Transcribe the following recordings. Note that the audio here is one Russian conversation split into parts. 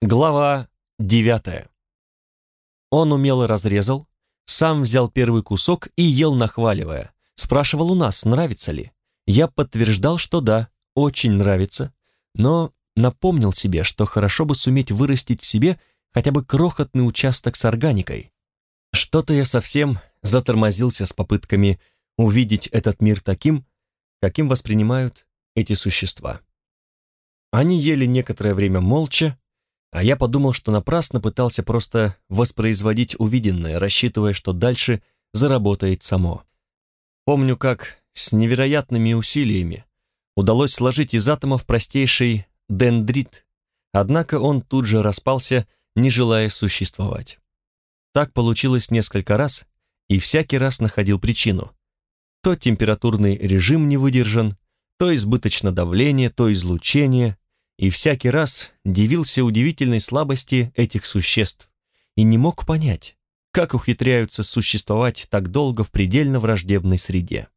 Глава девятая. Он умело разрезал, сам взял первый кусок и ел, нахваливая. Спрашивал у нас, нравится ли. Я подтверждал, что да, очень нравится, но напомнил себе, что хорошо бы суметь вырастить в себе хотя бы крохотный участок с органикой. Что-то я совсем затормозился с попытками увидеть этот мир таким, каким воспринимают эти существа. Они ели некоторое время молча, а я подумал, что напрасно пытался просто воспроизводить увиденное, рассчитывая, что дальше заработает само. Помню, как с невероятными усилиями удалось сложить из атомов простейший дендрит, однако он тут же распался, не желая существовать. Так получилось несколько раз, и всякий раз находил причину. То температурный режим не выдержан, то избыточно давление, то излучение, и всякий раз дивился удивительной слабости этих существ и не мог понять, как ухитряются существовать так долго в предельно враждебной среде.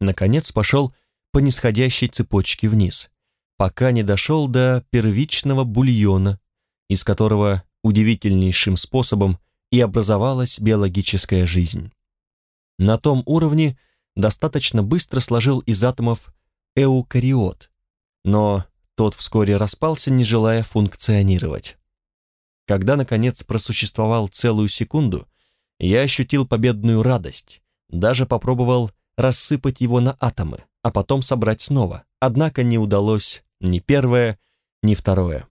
Наконец пошел по нисходящей цепочке вниз, пока не дошел до первичного бульона, из которого удивительнейшим способом и образовалась биологическая жизнь. На том уровне достаточно быстро сложил из атомов эукариот, но тот вскоре распался, не желая функционировать. Когда, наконец, просуществовал целую секунду, я ощутил победную радость, даже попробовал рассыпать его на атомы, а потом собрать снова, однако не удалось ни первое, ни второе.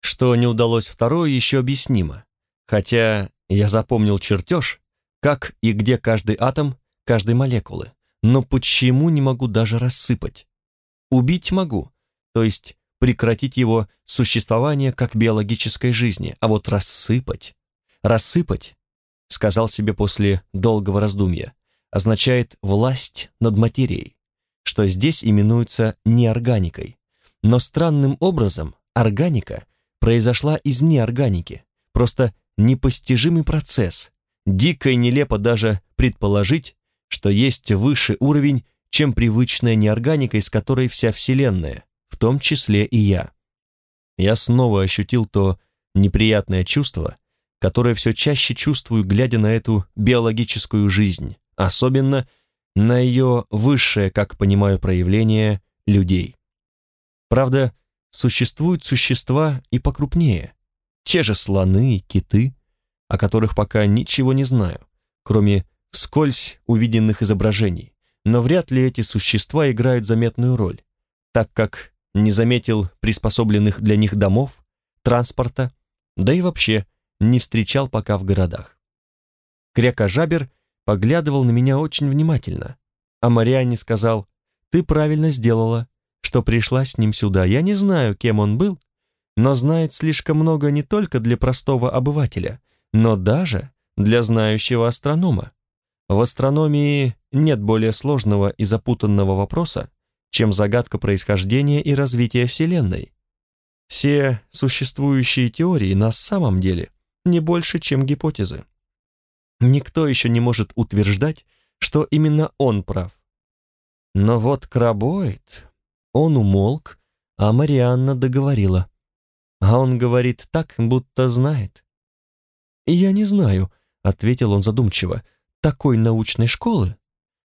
Что не удалось второе, еще объяснимо, хотя я запомнил чертеж, как и где каждый атом, каждой молекулы, но почему не могу даже рассыпать? Убить могу, то есть прекратить его существование как биологической жизни, а вот рассыпать, рассыпать, сказал себе после долгого раздумья, означает власть над материей, что здесь именуется неорганикой. Но странным образом органика произошла из неорганики, просто непостижимый процесс, дико и нелепо даже предположить, что есть высший уровень, чем привычная неорганика, из которой вся Вселенная, в том числе и я. Я снова ощутил то неприятное чувство, которое все чаще чувствую, глядя на эту биологическую жизнь, особенно на ее высшее, как понимаю, проявление людей. Правда, существуют существа и покрупнее, те же слоны киты, о которых пока ничего не знаю, кроме вскользь увиденных изображений, но вряд ли эти существа играют заметную роль, так как не заметил приспособленных для них домов, транспорта, да и вообще не встречал пока в городах. Кряка-жабер поглядывал на меня очень внимательно, а Марианне сказал, «Ты правильно сделала, что пришла с ним сюда. Я не знаю, кем он был, но знает слишком много не только для простого обывателя, но даже для знающего астронома. В астрономии нет более сложного и запутанного вопроса, чем загадка происхождения и развития Вселенной. Все существующие теории на самом деле не больше, чем гипотезы. Никто еще не может утверждать, что именно он прав. Но вот крабоид, он умолк, а Марианна договорила. А он говорит так, будто знает. «Я не знаю», — ответил он задумчиво, «такой научной школы,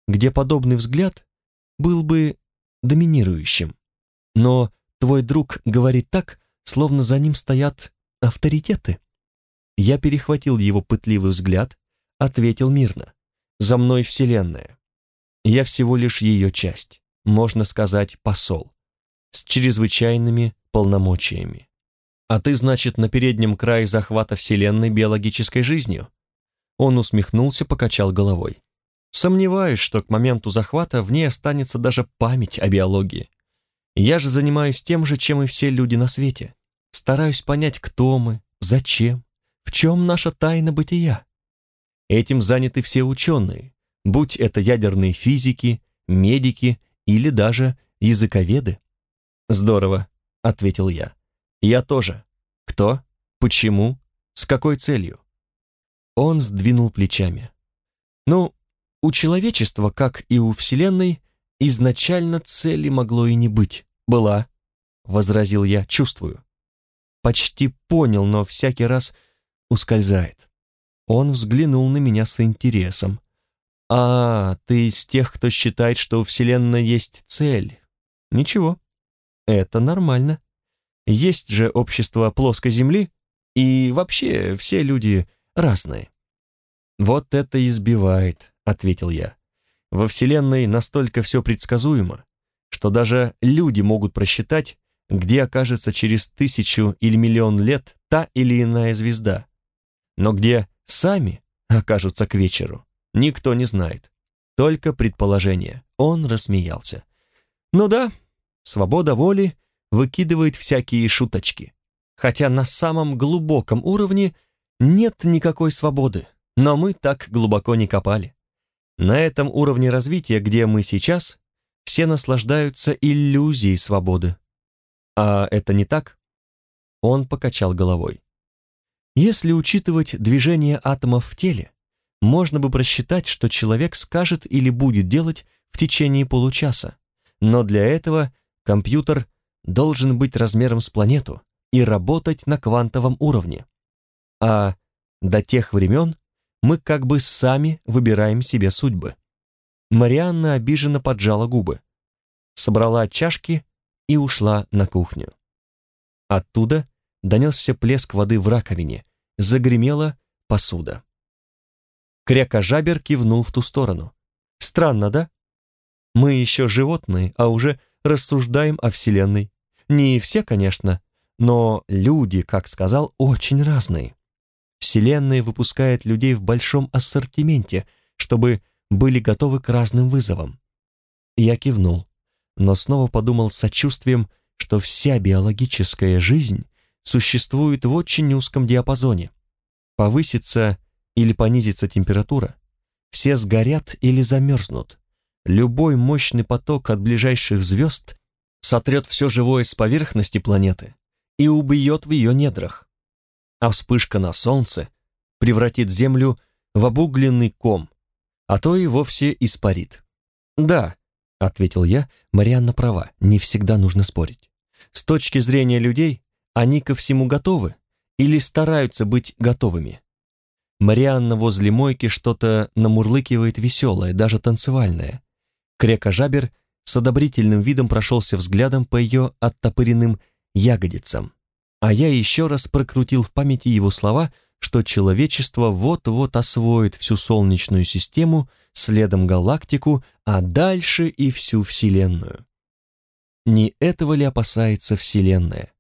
где подобный взгляд был бы доминирующим. Но твой друг говорит так, словно за ним стоят авторитеты. Я перехватил его пытливый взгляд, ответил мирно. За мной Вселенная. Я всего лишь ее часть, можно сказать, посол, с чрезвычайными полномочиями. А ты, значит, на переднем крае захвата Вселенной биологической жизнью? Он усмехнулся, покачал головой. Сомневаюсь, что к моменту захвата в ней останется даже память о биологии. Я же занимаюсь тем же, чем и все люди на свете. Стараюсь понять, кто мы, зачем, в чем наша тайна бытия. Этим заняты все ученые, будь это ядерные физики, медики или даже языковеды. «Здорово», — ответил я. «Я тоже. Кто? Почему? С какой целью?» Он сдвинул плечами. «Ну, у человечества, как и у Вселенной, изначально цели могло и не быть. Была, возразил я, чувствую. почти понял, но всякий раз ускользает. Он взглянул на меня с интересом. «А, ты из тех, кто считает, что у Вселенной есть цель. Ничего, это нормально. Есть же общество плоской Земли, и вообще все люди разные». «Вот это избивает», — ответил я. «Во Вселенной настолько все предсказуемо, что даже люди могут просчитать, где окажется через тысячу или миллион лет та или иная звезда. Но где сами окажутся к вечеру, никто не знает. Только предположение. Он рассмеялся. Ну да, свобода воли выкидывает всякие шуточки. Хотя на самом глубоком уровне нет никакой свободы, но мы так глубоко не копали. На этом уровне развития, где мы сейчас, все наслаждаются иллюзией свободы. А это не так? Он покачал головой. Если учитывать движение атомов в теле, можно бы просчитать, что человек скажет или будет делать в течение получаса. Но для этого компьютер должен быть размером с планету и работать на квантовом уровне. А до тех времен мы как бы сами выбираем себе судьбы. Марианна обиженно поджала губы, собрала чашки и ушла на кухню. Оттуда донесся плеск воды в раковине, загремела посуда. Крякожабер кивнул в ту сторону. «Странно, да? Мы еще животные, а уже рассуждаем о Вселенной. Не все, конечно, но люди, как сказал, очень разные. Вселенная выпускает людей в большом ассортименте, чтобы были готовы к разным вызовам. Я кивнул но снова подумал с сочувствием, что вся биологическая жизнь существует в очень узком диапазоне. Повысится или понизится температура, все сгорят или замерзнут. Любой мощный поток от ближайших звезд сотрет все живое с поверхности планеты и убьет в ее недрах. А вспышка на Солнце превратит Землю в обугленный ком, а то и вовсе испарит. Да, ответил я, Марианна права, не всегда нужно спорить. С точки зрения людей, они ко всему готовы или стараются быть готовыми. Марианна возле мойки что-то намурлыкивает веселое, даже танцевальное. Крека-жабер с одобрительным видом прошелся взглядом по ее оттопыренным ягодицам. А я еще раз прокрутил в памяти его слова, что человечество вот-вот освоит всю Солнечную систему следом галактику, а дальше и всю Вселенную. Не этого ли опасается Вселенная?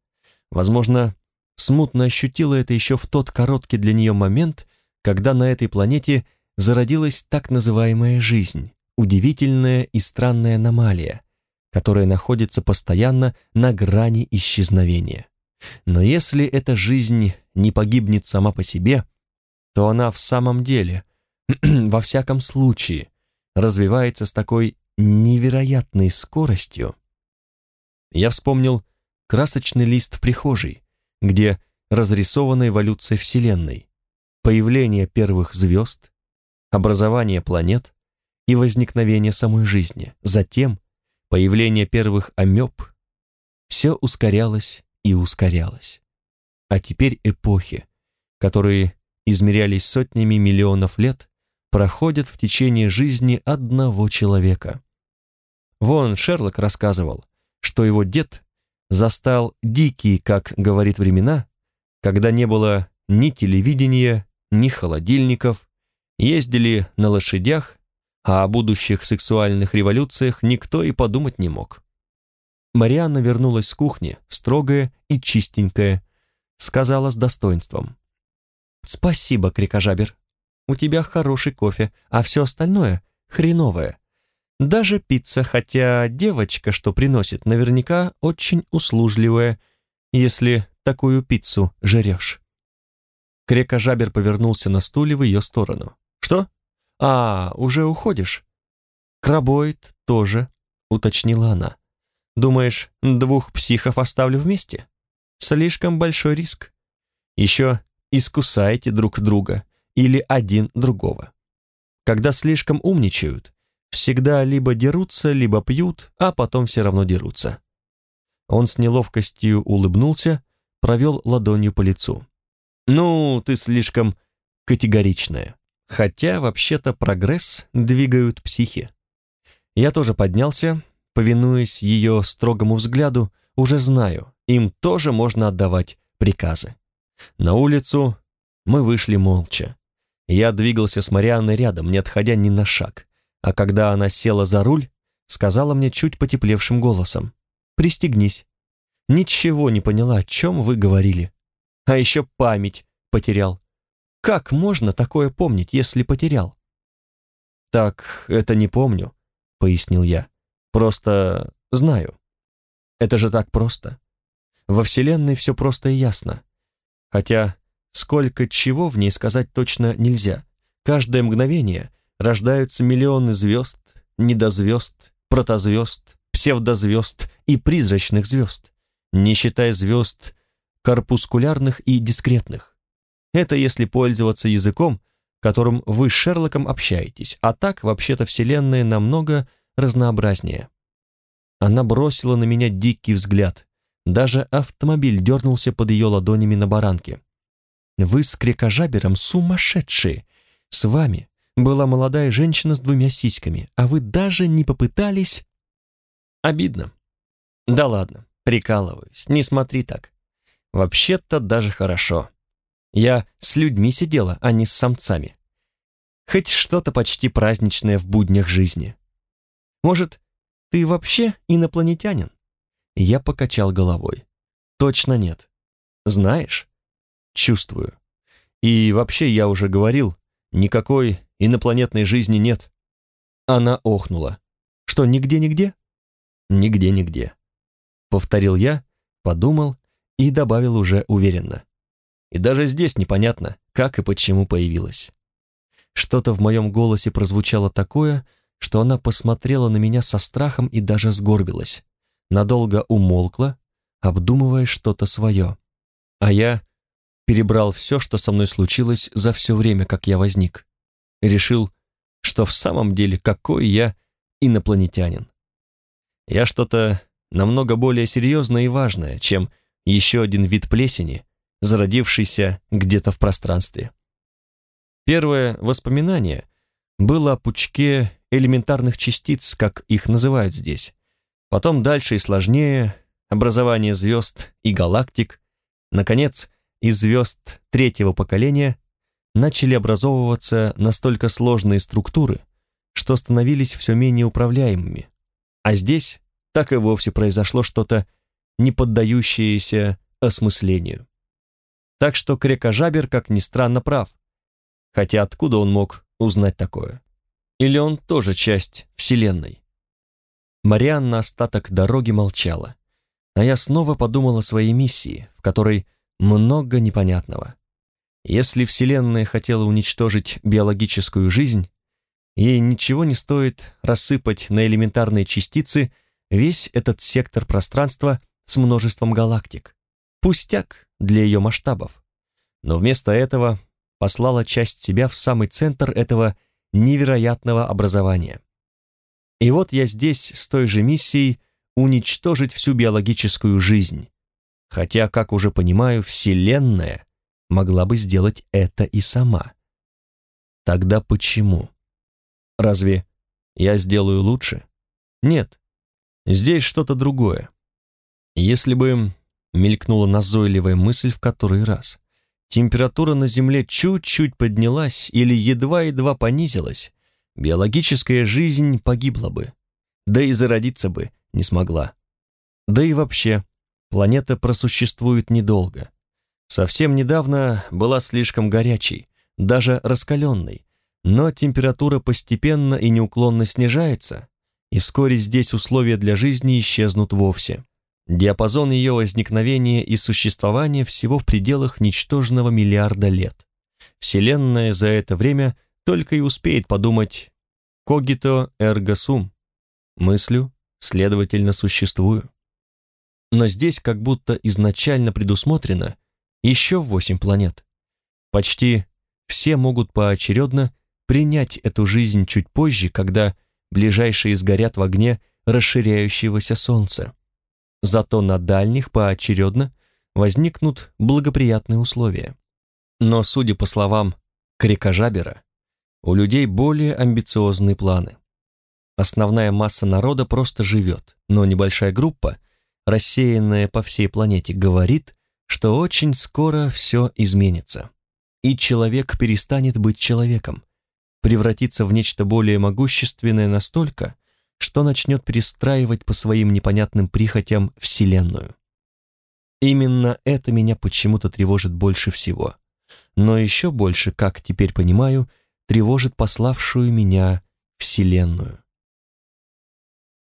Возможно, смутно ощутила это еще в тот короткий для нее момент, когда на этой планете зародилась так называемая жизнь, удивительная и странная аномалия, которая находится постоянно на грани исчезновения. Но если эта жизнь не погибнет сама по себе, то она в самом деле во всяком случае, развивается с такой невероятной скоростью. Я вспомнил красочный лист в прихожей, где разрисована эволюция Вселенной, появление первых звезд, образование планет и возникновение самой жизни, затем появление первых амеб. Все ускорялось и ускорялось. А теперь эпохи, которые измерялись сотнями миллионов лет, проходят в течение жизни одного человека. Вон Шерлок рассказывал, что его дед застал дикие, как говорит времена, когда не было ни телевидения, ни холодильников, ездили на лошадях, а о будущих сексуальных революциях никто и подумать не мог. Марианна вернулась с кухни, строгая и чистенькая, сказала с достоинством. «Спасибо, крикожабер. У тебя хороший кофе, а все остальное хреновое. Даже пицца, хотя девочка, что приносит, наверняка очень услужливая, если такую пиццу жрешь». Крекожабер повернулся на стуле в ее сторону. «Что? А, уже уходишь?» «Крабоид тоже», — уточнила она. «Думаешь, двух психов оставлю вместе? Слишком большой риск. Еще искусаете друг друга или один другого. Когда слишком умничают, всегда либо дерутся, либо пьют, а потом все равно дерутся. Он с неловкостью улыбнулся, провел ладонью по лицу. «Ну, ты слишком категоричная. Хотя, вообще-то, прогресс двигают психи». Я тоже поднялся, повинуясь ее строгому взгляду, уже знаю, им тоже можно отдавать приказы. На улицу мы вышли молча. Я двигался с Марианной рядом, не отходя ни на шаг, а когда она села за руль, сказала мне чуть потеплевшим голосом. «Пристегнись». Ничего не поняла, о чем вы говорили. А еще память потерял. Как можно такое помнить, если потерял? Так, это не помню, пояснил я. Просто знаю. Это же так просто. Во Вселенной все просто и ясно. Хотя сколько чего в ней сказать точно нельзя. Каждое мгновение рождаются миллионы звезд, недозвезд, протозвезд, псевдозвезд и призрачных звезд не считая звезд корпускулярных и дискретных. Это если пользоваться языком, которым вы с Шерлоком общаетесь, а так вообще-то Вселенная намного разнообразнее. Она бросила на меня дикий взгляд. Даже автомобиль дернулся под ее ладонями на баранке. «Вы с крекожабером сумасшедшие! С вами была молодая женщина с двумя сиськами, а вы даже не попытались...» Обидно. Да ладно. Прикалываюсь, не смотри так. Вообще-то даже хорошо. Я с людьми сидела, а не с самцами. Хоть что-то почти праздничное в буднях жизни. Может, ты вообще инопланетянин? Я покачал головой. Точно нет. Знаешь? Чувствую. И вообще я уже говорил, никакой инопланетной жизни нет. Она охнула. Что, нигде-нигде? Нигде-нигде. Повторил я, подумал и добавил уже уверенно. И даже здесь непонятно, как и почему появилась. Что-то в моем голосе прозвучало такое, что она посмотрела на меня со страхом и даже сгорбилась. Надолго умолкла, обдумывая что-то свое. А я перебрал все, что со мной случилось за все время, как я возник. Решил, что в самом деле какой я инопланетянин. Я что-то намного более серьезное и важное, чем еще один вид плесени, зародившийся где-то в пространстве. Первое воспоминание было о пучке элементарных частиц, как их называют здесь. Потом дальше и сложнее, образование звезд и галактик. Наконец, из звезд третьего поколения начали образовываться настолько сложные структуры, что становились все менее управляемыми. А здесь так и вовсе произошло что-то, не поддающееся осмыслению. Так что Крекожабер, как ни странно, прав. Хотя откуда он мог узнать такое? Или он тоже часть Вселенной? Марианна остаток дороги молчала, а я снова подумал о своей миссии, в которой много непонятного. Если Вселенная хотела уничтожить биологическую жизнь, ей ничего не стоит рассыпать на элементарные частицы весь этот сектор пространства с множеством галактик. Пустяк для ее масштабов. Но вместо этого послала часть себя в самый центр этого невероятного образования. И вот я здесь с той же миссией уничтожить всю биологическую жизнь. Хотя, как уже понимаю, Вселенная могла бы сделать это и сама. Тогда почему? Разве я сделаю лучше? Нет. Здесь что-то другое. Если бы мелькнула назойливая мысль в который раз, температура на Земле чуть-чуть поднялась или едва-едва понизилась, биологическая жизнь погибла бы, да и зародиться бы не смогла. Да и вообще, планета просуществует недолго. Совсем недавно была слишком горячей, даже раскаленной, но температура постепенно и неуклонно снижается, и вскоре здесь условия для жизни исчезнут вовсе. Диапазон ее возникновения и существования всего в пределах ничтожного миллиарда лет. Вселенная за это время только и успеет подумать «когито эрго сум» — мыслю, следовательно, существую. Но здесь как будто изначально предусмотрено еще восемь планет. Почти все могут поочередно принять эту жизнь чуть позже, когда ближайшие сгорят в огне расширяющегося солнца. Зато на дальних поочередно возникнут благоприятные условия. Но, судя по словам Крикожабера, у людей более амбициозные планы. Основная масса народа просто живет, но небольшая группа, рассеянная по всей планете, говорит, что очень скоро все изменится. И человек перестанет быть человеком, превратится в нечто более могущественное настолько, что начнет перестраивать по своим непонятным прихотям Вселенную. Именно это меня почему-то тревожит больше всего. Но еще больше, как теперь понимаю, тревожит пославшую меня Вселенную.